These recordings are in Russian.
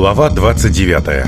Глава 29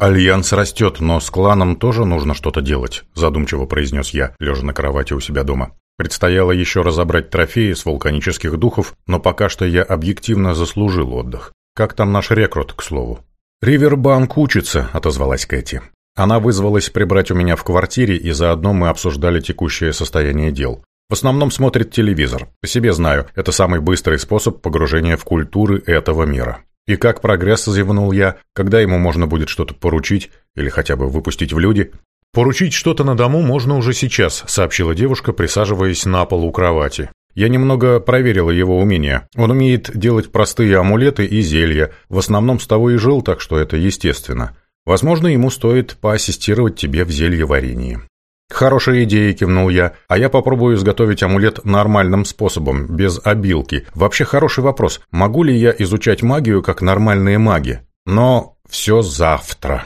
«Альянс растет, но с кланом тоже нужно что-то делать», задумчиво произнес я, лежа на кровати у себя дома. Предстояло еще разобрать трофеи с вулканических духов, но пока что я объективно заслужил отдых. Как там наш рекрут, к слову? «Ривербанк учится», — отозвалась Кэти. Она вызвалась прибрать у меня в квартире, и заодно мы обсуждали текущее состояние дел. В основном смотрит телевизор. По себе знаю, это самый быстрый способ погружения в культуры этого мира. И как прогресс, зевнул я, когда ему можно будет что-то поручить или хотя бы выпустить в люди? Поручить что-то на дому можно уже сейчас, сообщила девушка, присаживаясь на пол у кровати. Я немного проверила его умения. Он умеет делать простые амулеты и зелья. В основном с того и жил, так что это естественно. Возможно, ему стоит поассистировать тебе в зелье варенье. «Хорошая идея», — кивнул я, — «а я попробую изготовить амулет нормальным способом, без обилки. Вообще хороший вопрос, могу ли я изучать магию, как нормальные маги? Но все завтра».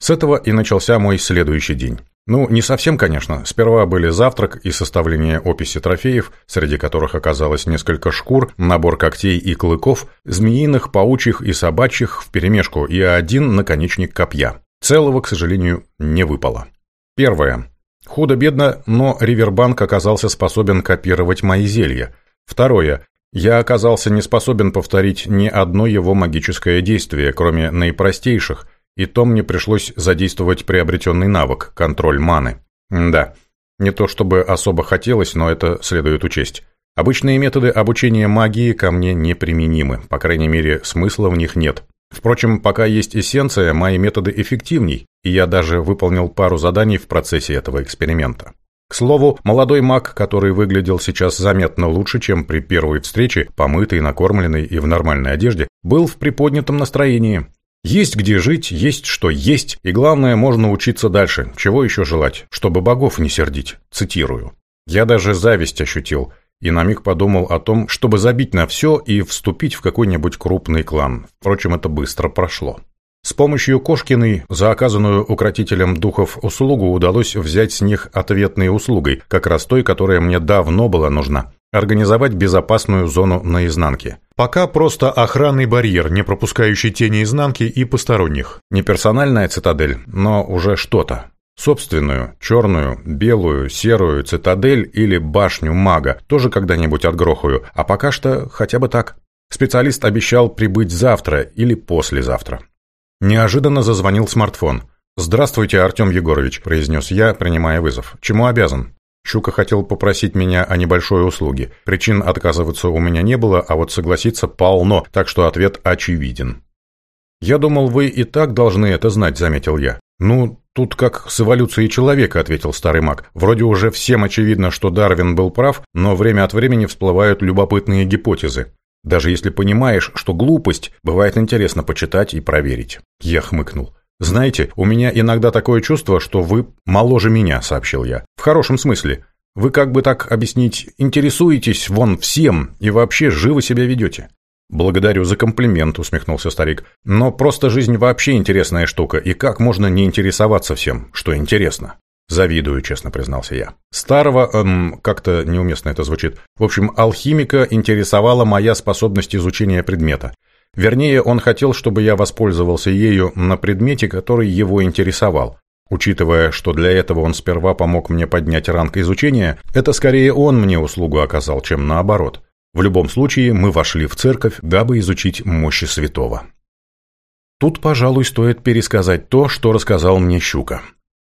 С этого и начался мой следующий день. Ну, не совсем, конечно. Сперва были завтрак и составление описи трофеев, среди которых оказалось несколько шкур, набор когтей и клыков, змеиных, паучьих и собачьих вперемешку и один наконечник копья. Целого, к сожалению, не выпало. Первое. Худо-бедно, но Ривербанк оказался способен копировать мои зелья. Второе. Я оказался не способен повторить ни одно его магическое действие, кроме наипростейших – и то мне пришлось задействовать приобретенный навык – контроль маны. Да, не то чтобы особо хотелось, но это следует учесть. Обычные методы обучения магии ко мне неприменимы, по крайней мере, смысла в них нет. Впрочем, пока есть эссенция, мои методы эффективней, и я даже выполнил пару заданий в процессе этого эксперимента. К слову, молодой маг, который выглядел сейчас заметно лучше, чем при первой встрече, помытый, накормленный и в нормальной одежде, был в приподнятом настроении. Есть где жить, есть что есть, и главное, можно учиться дальше. Чего еще желать? Чтобы богов не сердить. Цитирую. Я даже зависть ощутил и на миг подумал о том, чтобы забить на все и вступить в какой-нибудь крупный клан. Впрочем, это быстро прошло. С помощью Кошкиной за оказанную укротителем духов услугу удалось взять с них ответной услугой, как раз той, которая мне давно была нужна организовать безопасную зону на изнанке. Пока просто охранный барьер, не пропускающий тени изнанки и посторонних. Не персональная цитадель, но уже что-то. Собственную, черную, белую, серую цитадель или башню мага тоже когда-нибудь отгрохаю, а пока что хотя бы так. Специалист обещал прибыть завтра или послезавтра. Неожиданно зазвонил смартфон. «Здравствуйте, Артем Егорович», – произнес я, принимая вызов. «Чему обязан?» Щука хотел попросить меня о небольшой услуге. Причин отказываться у меня не было, а вот согласиться полно, так что ответ очевиден. «Я думал, вы и так должны это знать», — заметил я. «Ну, тут как с эволюцией человека», — ответил старый маг. «Вроде уже всем очевидно, что Дарвин был прав, но время от времени всплывают любопытные гипотезы. Даже если понимаешь, что глупость, бывает интересно почитать и проверить». Я хмыкнул. «Знаете, у меня иногда такое чувство, что вы моложе меня», — сообщил я. «В хорошем смысле. Вы как бы так объяснить, интересуетесь вон всем и вообще живо себя ведете». «Благодарю за комплимент», — усмехнулся старик. «Но просто жизнь вообще интересная штука, и как можно не интересоваться всем, что интересно?» «Завидую», — честно признался я. «Старого, эм, как-то неуместно это звучит. В общем, алхимика интересовала моя способность изучения предмета. Вернее, он хотел, чтобы я воспользовался ею на предмете, который его интересовал. Учитывая, что для этого он сперва помог мне поднять ранг изучения, это скорее он мне услугу оказал, чем наоборот. В любом случае, мы вошли в церковь, дабы изучить мощи святого. Тут, пожалуй, стоит пересказать то, что рассказал мне Щука.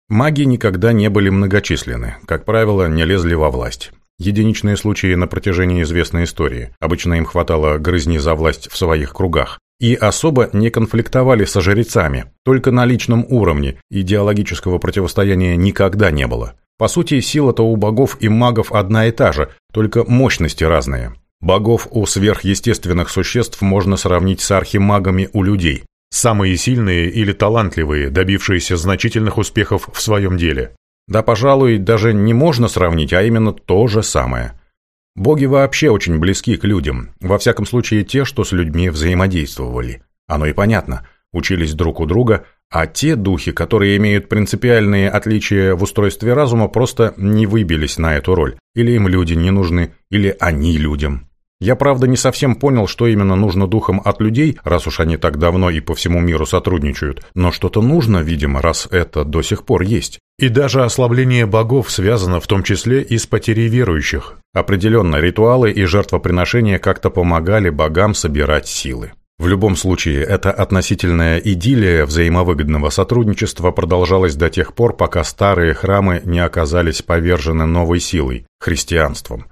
Маги никогда не были многочисленны, как правило, не лезли во власть. Единичные случаи на протяжении известной истории, обычно им хватало грызни за власть в своих кругах, и особо не конфликтовали со жрецами, только на личном уровне идеологического противостояния никогда не было. По сути, сила-то у богов и магов одна и та же, только мощности разные. Богов у сверхъестественных существ можно сравнить с архимагами у людей. Самые сильные или талантливые, добившиеся значительных успехов в своем деле. Да, пожалуй, даже не можно сравнить, а именно то же самое. Боги вообще очень близки к людям, во всяком случае те, что с людьми взаимодействовали. Оно и понятно, учились друг у друга, а те духи, которые имеют принципиальные отличия в устройстве разума, просто не выбились на эту роль. Или им люди не нужны, или они людям. Я, правда, не совсем понял, что именно нужно духам от людей, раз уж они так давно и по всему миру сотрудничают, но что-то нужно, видимо, раз это до сих пор есть. И даже ослабление богов связано в том числе и с потерей верующих. Определенно, ритуалы и жертвоприношения как-то помогали богам собирать силы. В любом случае, эта относительная идиллия взаимовыгодного сотрудничества продолжалась до тех пор, пока старые храмы не оказались повержены новой силой – христианством.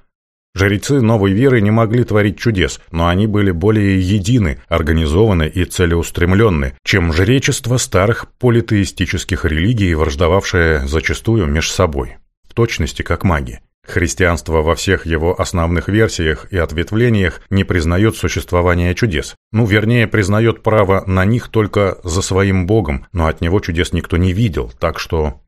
Жрецы новой веры не могли творить чудес, но они были более едины, организованы и целеустремленны, чем жречество старых политеистических религий, враждовавшее зачастую меж собой, в точности как маги. Христианство во всех его основных версиях и ответвлениях не признает существования чудес. Ну, вернее, признает право на них только за своим Богом, но от него чудес никто не видел, так что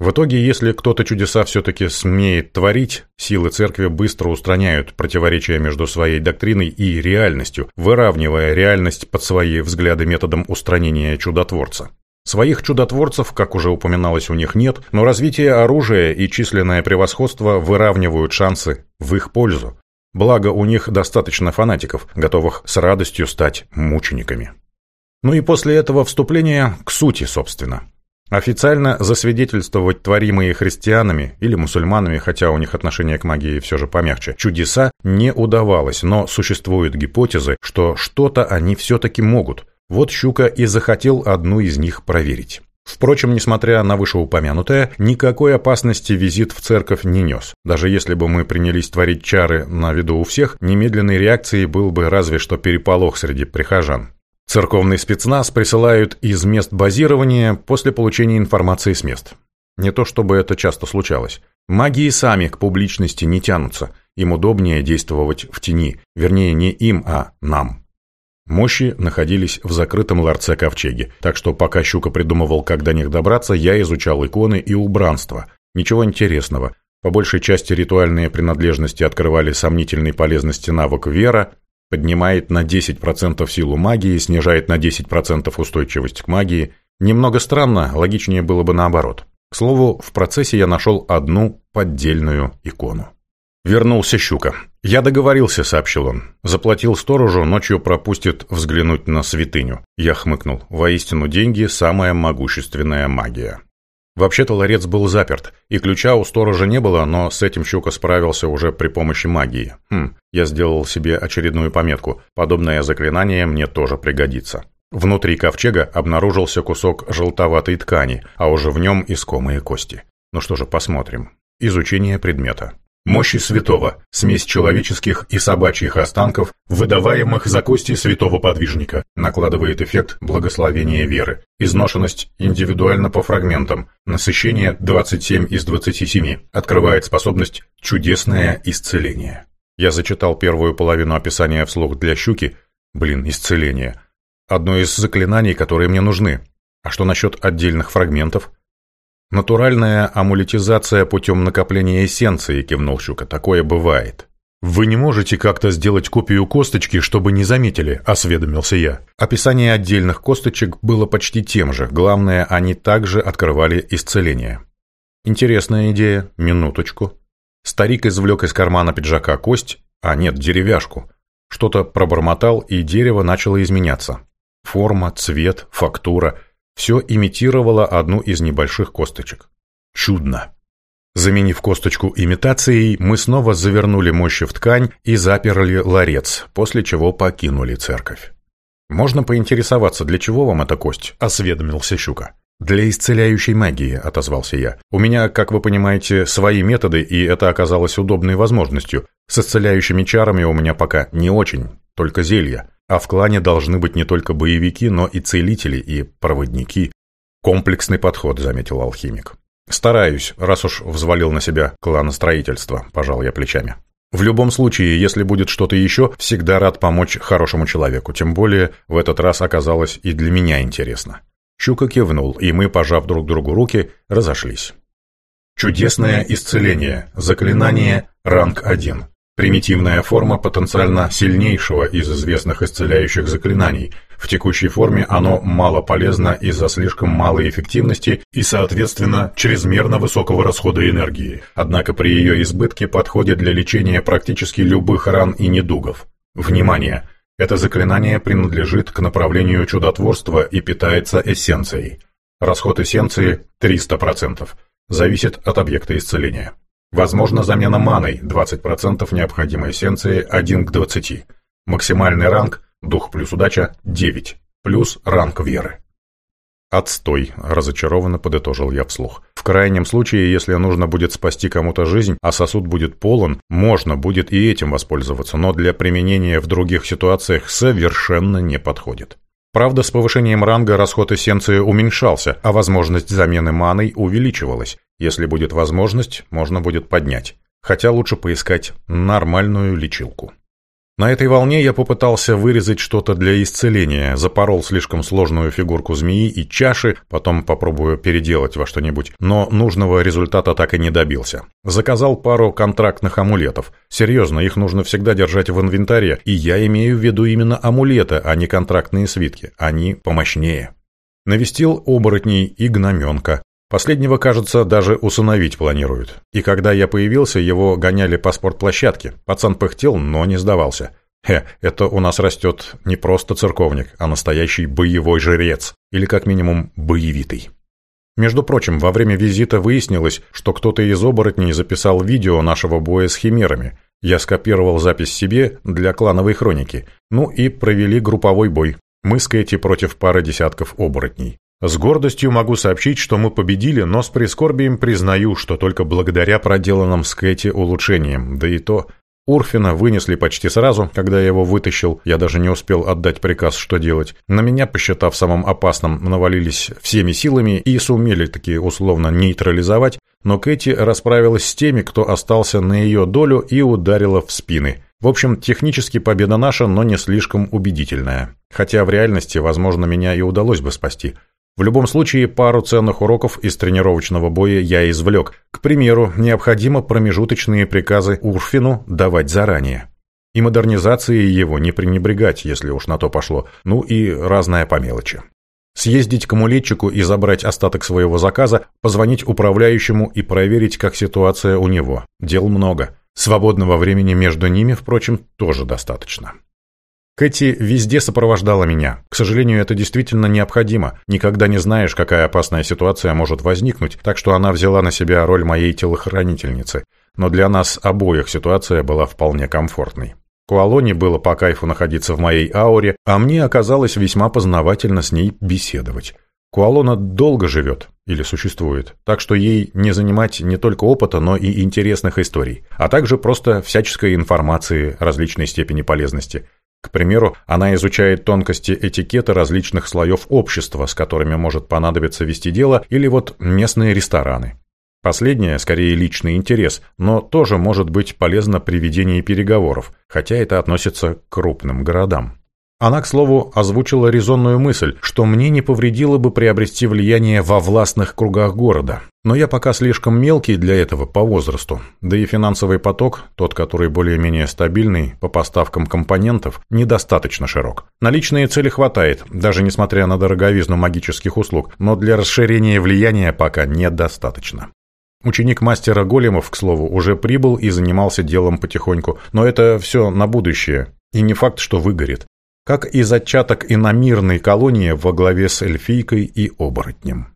в итоге, если кто-то чудеса все-таки смеет творить, силы церкви быстро устраняют противоречия между своей доктриной и реальностью, выравнивая реальность под свои взгляды методом устранения чудотворца. Своих чудотворцев, как уже упоминалось, у них нет, но развитие оружия и численное превосходство выравнивают шансы в их пользу. Благо, у них достаточно фанатиков, готовых с радостью стать мучениками. Ну и после этого вступления к сути, собственно. Официально засвидетельствовать творимые христианами или мусульманами, хотя у них отношение к магии все же помягче, чудеса не удавалось, но существуют гипотезы, что что-то они все-таки могут. Вот Щука и захотел одну из них проверить. Впрочем, несмотря на вышеупомянутое, никакой опасности визит в церковь не нес. Даже если бы мы принялись творить чары на виду у всех, немедленной реакцией был бы разве что переполох среди прихожан. Церковный спецназ присылают из мест базирования после получения информации с мест. Не то чтобы это часто случалось. Маги и сами к публичности не тянутся. Им удобнее действовать в тени. Вернее, не им, а нам. Мощи находились в закрытом ларце ковчеги, так что пока Щука придумывал, как до них добраться, я изучал иконы и убранство. Ничего интересного. По большей части ритуальные принадлежности открывали сомнительной полезности навык вера, Поднимает на 10% силу магии, снижает на 10% устойчивость к магии. Немного странно, логичнее было бы наоборот. К слову, в процессе я нашел одну поддельную икону. Вернулся Щука. «Я договорился», — сообщил он. «Заплатил сторожу, ночью пропустит взглянуть на святыню». Я хмыкнул. «Воистину деньги — самая могущественная магия». Вообще-то ларец был заперт, и ключа у сторожа не было, но с этим Щука справился уже при помощи магии. Хм, я сделал себе очередную пометку. Подобное заклинание мне тоже пригодится. Внутри ковчега обнаружился кусок желтоватой ткани, а уже в нем искомые кости. Ну что же, посмотрим. Изучение предмета. Мощи святого – смесь человеческих и собачьих останков, выдаваемых за кости святого подвижника, накладывает эффект благословения веры. Изношенность индивидуально по фрагментам. Насыщение 27 из 27 открывает способность «чудесное исцеление». Я зачитал первую половину описания вслух для щуки. Блин, исцеление. Одно из заклинаний, которые мне нужны. А что насчет отдельных фрагментов? «Натуральная амулетизация путем накопления эссенции», – кивнул Щука. «Такое бывает». «Вы не можете как-то сделать копию косточки, чтобы не заметили», – осведомился я. Описание отдельных косточек было почти тем же, главное, они также открывали исцеление. «Интересная идея. Минуточку». Старик извлек из кармана пиджака кость, а нет, деревяшку. Что-то пробормотал, и дерево начало изменяться. Форма, цвет, фактура – все имитировало одну из небольших косточек. Чудно. Заменив косточку имитацией, мы снова завернули мощи в ткань и заперли ларец, после чего покинули церковь. «Можно поинтересоваться, для чего вам эта кость?» – осведомился Щука. «Для исцеляющей магии», – отозвался я. «У меня, как вы понимаете, свои методы, и это оказалось удобной возможностью. С исцеляющими чарами у меня пока не очень, только зелья. А в клане должны быть не только боевики, но и целители, и проводники. Комплексный подход, заметил алхимик. Стараюсь, раз уж взвалил на себя кланостроительство, пожал я плечами. В любом случае, если будет что-то еще, всегда рад помочь хорошему человеку, тем более в этот раз оказалось и для меня интересно. Щука кивнул, и мы, пожав друг другу руки, разошлись. Чудесное исцеление. Заклинание ранг 1 примитивная форма потенциально сильнейшего из известных исцеляющих заклинаний. В текущей форме оно мало полезно из-за слишком малой эффективности и, соответственно, чрезмерно высокого расхода энергии. Однако при ее избытке подходит для лечения практически любых ран и недугов. Внимание! Это заклинание принадлежит к направлению чудотворства и питается эссенцией. Расход эссенции 300%. Зависит от объекта исцеления. Возможно замена маной 20% необходимой эссенции 1 к 20. Максимальный ранг дух плюс удача 9, плюс ранг веры. «Отстой», – разочарованно подытожил я вслух. «В крайнем случае, если нужно будет спасти кому-то жизнь, а сосуд будет полон, можно будет и этим воспользоваться, но для применения в других ситуациях совершенно не подходит». Правда, с повышением ранга расход эссенции уменьшался, а возможность замены маной увеличивалась. Если будет возможность, можно будет поднять. Хотя лучше поискать нормальную лечилку. На этой волне я попытался вырезать что-то для исцеления, запорол слишком сложную фигурку змеи и чаши, потом попробую переделать во что-нибудь, но нужного результата так и не добился. Заказал пару контрактных амулетов. Серьезно, их нужно всегда держать в инвентаре, и я имею в виду именно амулеты, а не контрактные свитки. Они помощнее. Навестил оборотней и гноменка. Последнего, кажется, даже усыновить планируют. И когда я появился, его гоняли по спортплощадке. Пацан пыхтел, но не сдавался. Хе, это у нас растет не просто церковник, а настоящий боевой жрец. Или как минимум боевитый. Между прочим, во время визита выяснилось, что кто-то из оборотней записал видео нашего боя с химерами. Я скопировал запись себе для клановой хроники. Ну и провели групповой бой. Мы с Кэти против пары десятков оборотней. С гордостью могу сообщить, что мы победили, но с прискорбием признаю, что только благодаря проделанным с Кэти улучшениям, да и то... Урфина вынесли почти сразу, когда я его вытащил, я даже не успел отдать приказ, что делать. На меня, посчитав самым опасным, навалились всеми силами и сумели такие условно нейтрализовать, но Кэти расправилась с теми, кто остался на ее долю и ударила в спины. В общем, технически победа наша, но не слишком убедительная. Хотя в реальности, возможно, меня и удалось бы спасти – в любом случае, пару ценных уроков из тренировочного боя я извлек. К примеру, необходимо промежуточные приказы Урфину давать заранее. И модернизации его не пренебрегать, если уж на то пошло. Ну и разное по мелочи. Съездить к амулетчику и забрать остаток своего заказа, позвонить управляющему и проверить, как ситуация у него. Дел много. Свободного времени между ними, впрочем, тоже достаточно. Кэти везде сопровождала меня. К сожалению, это действительно необходимо. Никогда не знаешь, какая опасная ситуация может возникнуть, так что она взяла на себя роль моей телохранительницы. Но для нас обоих ситуация была вполне комфортной. Куалоне было по кайфу находиться в моей ауре, а мне оказалось весьма познавательно с ней беседовать. Куалона долго живет, или существует, так что ей не занимать не только опыта, но и интересных историй, а также просто всяческой информации различной степени полезности – к примеру, она изучает тонкости этикета различных слоев общества, с которыми может понадобиться вести дело, или вот местные рестораны. Последнее, скорее, личный интерес, но тоже может быть полезно при ведении переговоров, хотя это относится к крупным городам. Она, к слову, озвучила резонную мысль, что мне не повредило бы приобрести влияние во властных кругах города. Но я пока слишком мелкий для этого по возрасту. Да и финансовый поток, тот, который более-менее стабильный по поставкам компонентов, недостаточно широк. На личные цели хватает, даже несмотря на дороговизну магических услуг, но для расширения влияния пока недостаточно. Ученик мастера Големов, к слову, уже прибыл и занимался делом потихоньку, но это все на будущее, и не факт, что выгорит как и зачаток иномирной колонии во главе с эльфийкой и оборотнем.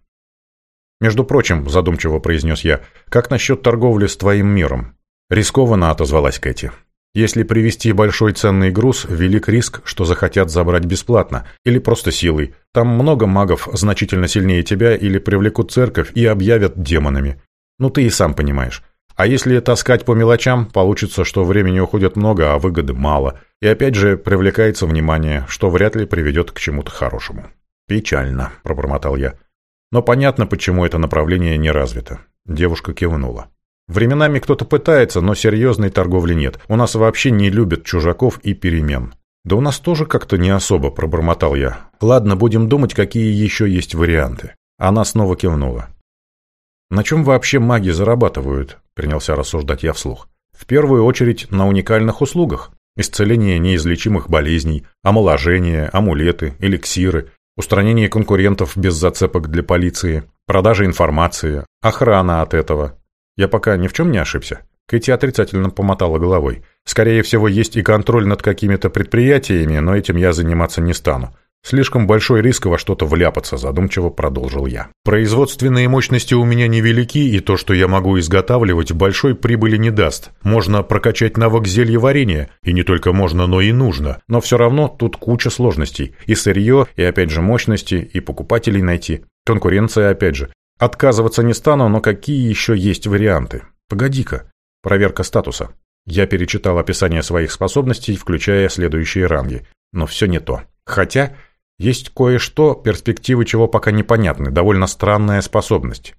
«Между прочим», — задумчиво произнес я, — «как насчет торговли с твоим миром?» Рискованно отозвалась Кэти. «Если привезти большой ценный груз, велик риск, что захотят забрать бесплатно или просто силой. Там много магов, значительно сильнее тебя, или привлекут церковь и объявят демонами. Ну ты и сам понимаешь. А если таскать по мелочам, получится, что времени уходит много, а выгоды мало. И опять же привлекается внимание, что вряд ли приведет к чему-то хорошему. «Печально», — пробормотал я. «Но понятно, почему это направление не развито». Девушка кивнула. «Временами кто-то пытается, но серьезной торговли нет. У нас вообще не любят чужаков и перемен». «Да у нас тоже как-то не особо», — пробормотал я. «Ладно, будем думать, какие еще есть варианты». Она снова кивнула. «На чем вообще маги зарабатывают?» принялся рассуждать я вслух. В первую очередь на уникальных услугах. Исцеление неизлечимых болезней, омоложение, амулеты, эликсиры, устранение конкурентов без зацепок для полиции, продажа информации, охрана от этого. Я пока ни в чем не ошибся. Кэти отрицательно помотала головой. Скорее всего, есть и контроль над какими-то предприятиями, но этим я заниматься не стану. Слишком большой риск во что-то вляпаться, задумчиво продолжил я. Производственные мощности у меня невелики, и то, что я могу изготавливать, большой прибыли не даст. Можно прокачать навык зелья варенья, и не только можно, но и нужно. Но все равно тут куча сложностей. И сырье, и опять же мощности, и покупателей найти. Конкуренция опять же. Отказываться не стану, но какие еще есть варианты? Погоди-ка. Проверка статуса. Я перечитал описание своих способностей, включая следующие ранги. Но все не то. Хотя есть кое-что, перспективы чего пока непонятны, довольно странная способность.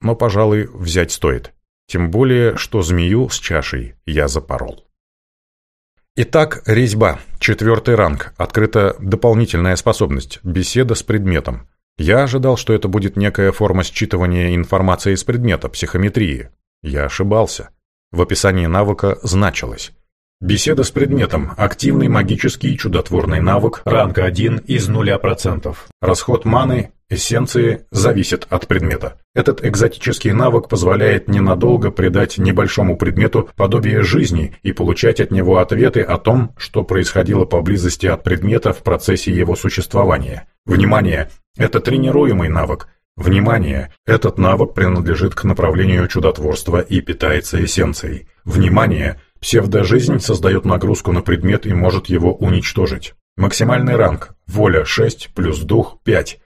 Но, пожалуй, взять стоит. Тем более, что змею с чашей я запорол. Итак, резьба, четвертый ранг, открыта дополнительная способность, беседа с предметом. Я ожидал, что это будет некая форма считывания информации из предмета, психометрии. Я ошибался. В описании навыка значилось. Беседа с предметом. Активный магический чудотворный навык. Ранг 1 из 0%. Расход маны, эссенции зависит от предмета. Этот экзотический навык позволяет ненадолго придать небольшому предмету подобие жизни и получать от него ответы о том, что происходило поблизости от предмета в процессе его существования. Внимание! Это тренируемый навык. Внимание! Этот навык принадлежит к направлению чудотворства и питается эссенцией. Внимание! Внимание! Псевдожизнь создает нагрузку на предмет и может его уничтожить. Максимальный ранг. Воля 6 плюс дух 5.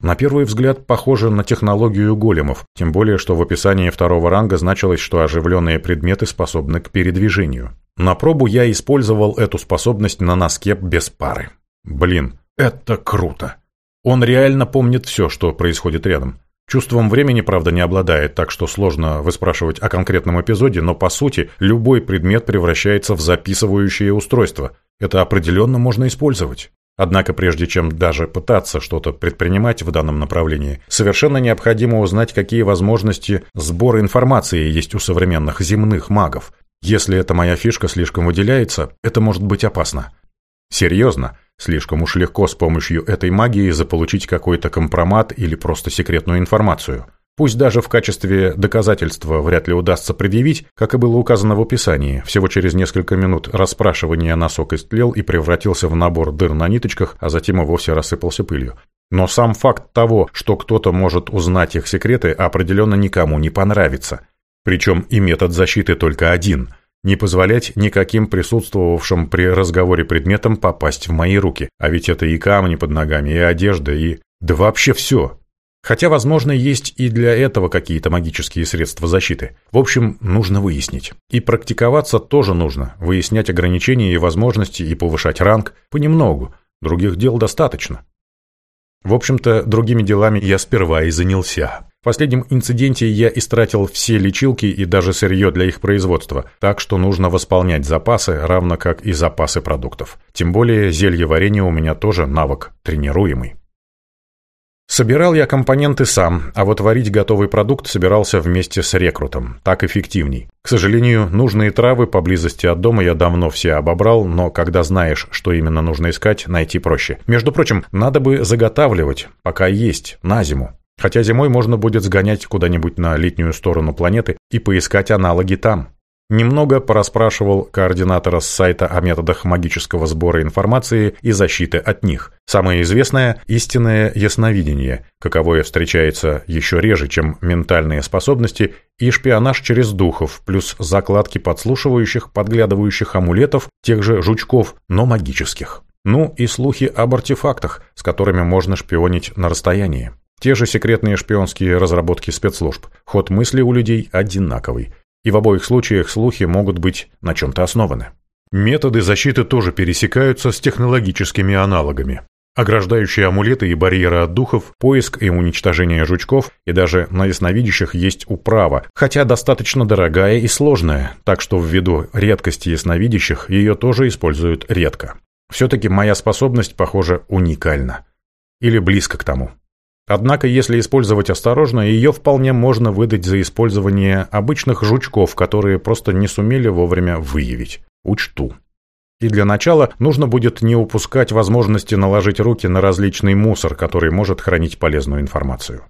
На первый взгляд похоже на технологию големов, тем более, что в описании второго ранга значилось, что оживленные предметы способны к передвижению. На пробу я использовал эту способность на носке без пары. Блин, это круто! Он реально помнит все, что происходит рядом. Чувством времени, правда, не обладает, так что сложно выспрашивать о конкретном эпизоде, но по сути любой предмет превращается в записывающее устройство. Это определенно можно использовать. Однако прежде чем даже пытаться что-то предпринимать в данном направлении, совершенно необходимо узнать, какие возможности сбора информации есть у современных земных магов. Если эта моя фишка слишком выделяется, это может быть опасно. Серьезно, Слишком уж легко с помощью этой магии заполучить какой-то компромат или просто секретную информацию. Пусть даже в качестве доказательства вряд ли удастся предъявить, как и было указано в описании, всего через несколько минут расспрашивания носок истлел и превратился в набор дыр на ниточках, а затем и вовсе рассыпался пылью. Но сам факт того, что кто-то может узнать их секреты, определенно никому не понравится. Причем и метод защиты только один – не позволять никаким присутствовавшим при разговоре предметам попасть в мои руки. А ведь это и камни под ногами, и одежда, и... Да вообще все. Хотя, возможно, есть и для этого какие-то магические средства защиты. В общем, нужно выяснить. И практиковаться тоже нужно. Выяснять ограничения и возможности, и повышать ранг понемногу. Других дел достаточно. В общем-то, другими делами я сперва и занялся. В последнем инциденте я истратил все лечилки и даже сырье для их производства, так что нужно восполнять запасы, равно как и запасы продуктов. Тем более зелье варенья у меня тоже навык тренируемый. Собирал я компоненты сам, а вот варить готовый продукт собирался вместе с рекрутом. Так эффективней. К сожалению, нужные травы поблизости от дома я давно все обобрал, но когда знаешь, что именно нужно искать, найти проще. Между прочим, надо бы заготавливать, пока есть, на зиму. Хотя зимой можно будет сгонять куда-нибудь на летнюю сторону планеты и поискать аналоги там. Немного порасспрашивал координатора с сайта о методах магического сбора информации и защиты от них. Самое известное – истинное ясновидение, каковое встречается еще реже, чем ментальные способности и шпионаж через духов, плюс закладки подслушивающих, подглядывающих амулетов, тех же жучков, но магических. Ну и слухи об артефактах, с которыми можно шпионить на расстоянии. Те же секретные шпионские разработки спецслужб. Ход мысли у людей одинаковый и в обоих случаях слухи могут быть на чем-то основаны. Методы защиты тоже пересекаются с технологическими аналогами. Ограждающие амулеты и барьеры от духов, поиск и уничтожение жучков и даже на ясновидящих есть управа, хотя достаточно дорогая и сложная, так что ввиду редкости ясновидящих ее тоже используют редко. Все-таки моя способность, похоже, уникальна. Или близко к тому. Однако, если использовать осторожно, ее вполне можно выдать за использование обычных жучков, которые просто не сумели вовремя выявить. Учту. И для начала нужно будет не упускать возможности наложить руки на различный мусор, который может хранить полезную информацию.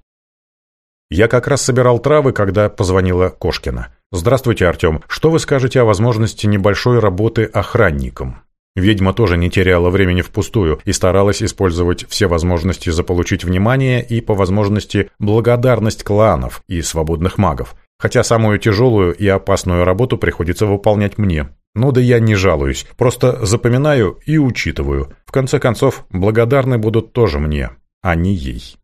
Я как раз собирал травы, когда позвонила Кошкина. «Здравствуйте, Артем. Что вы скажете о возможности небольшой работы охранником?» Ведьма тоже не теряла времени впустую и старалась использовать все возможности заполучить внимание и, по возможности, благодарность кланов и свободных магов. Хотя самую тяжелую и опасную работу приходится выполнять мне. Но да я не жалуюсь, просто запоминаю и учитываю. В конце концов, благодарны будут тоже мне, а не ей.